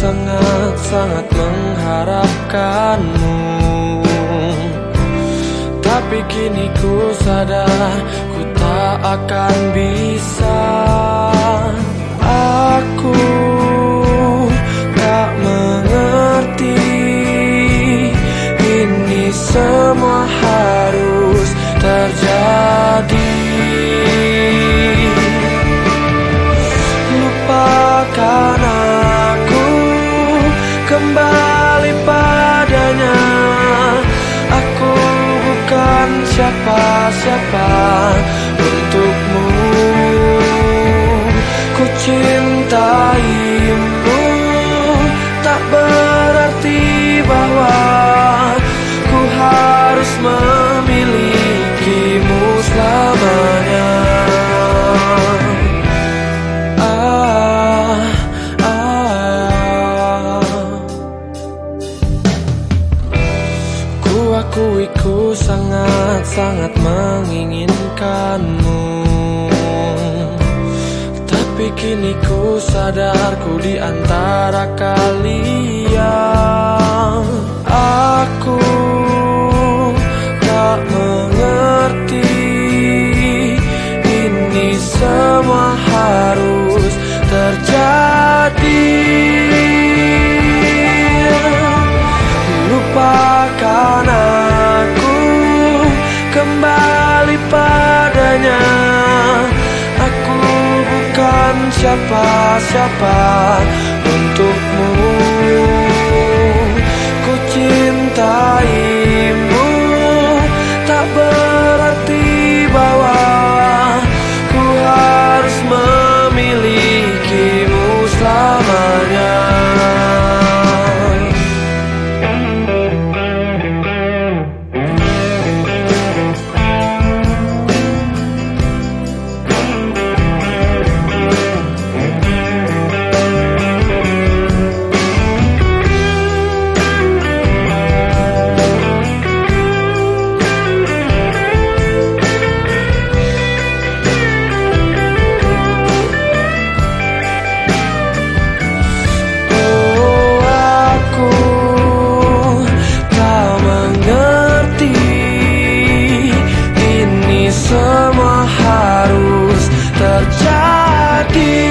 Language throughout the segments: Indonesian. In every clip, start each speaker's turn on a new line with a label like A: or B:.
A: sangat-sangat mengharapkanmu. Tapi kini ku sadar ku tak akan bisa. Aku tak mengerti Ini semua harus terjadi siapa-siapa untukmu akui ku sangat-sangat menginginkanmu. Tapi kini ku sadar ku di antara kalian. Aku padanya Aku bukan siapa-siapa untukmu semua harus terjadi.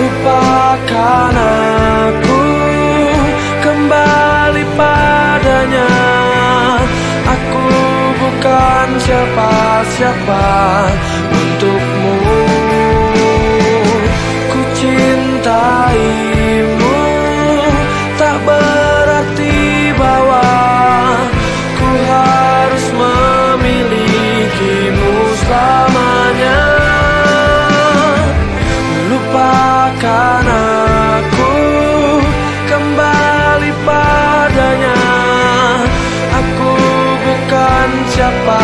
A: Lupakan aku kembali padanya. Aku bukan siapa-siapa untukmu. Ku cintaimu tak ber up.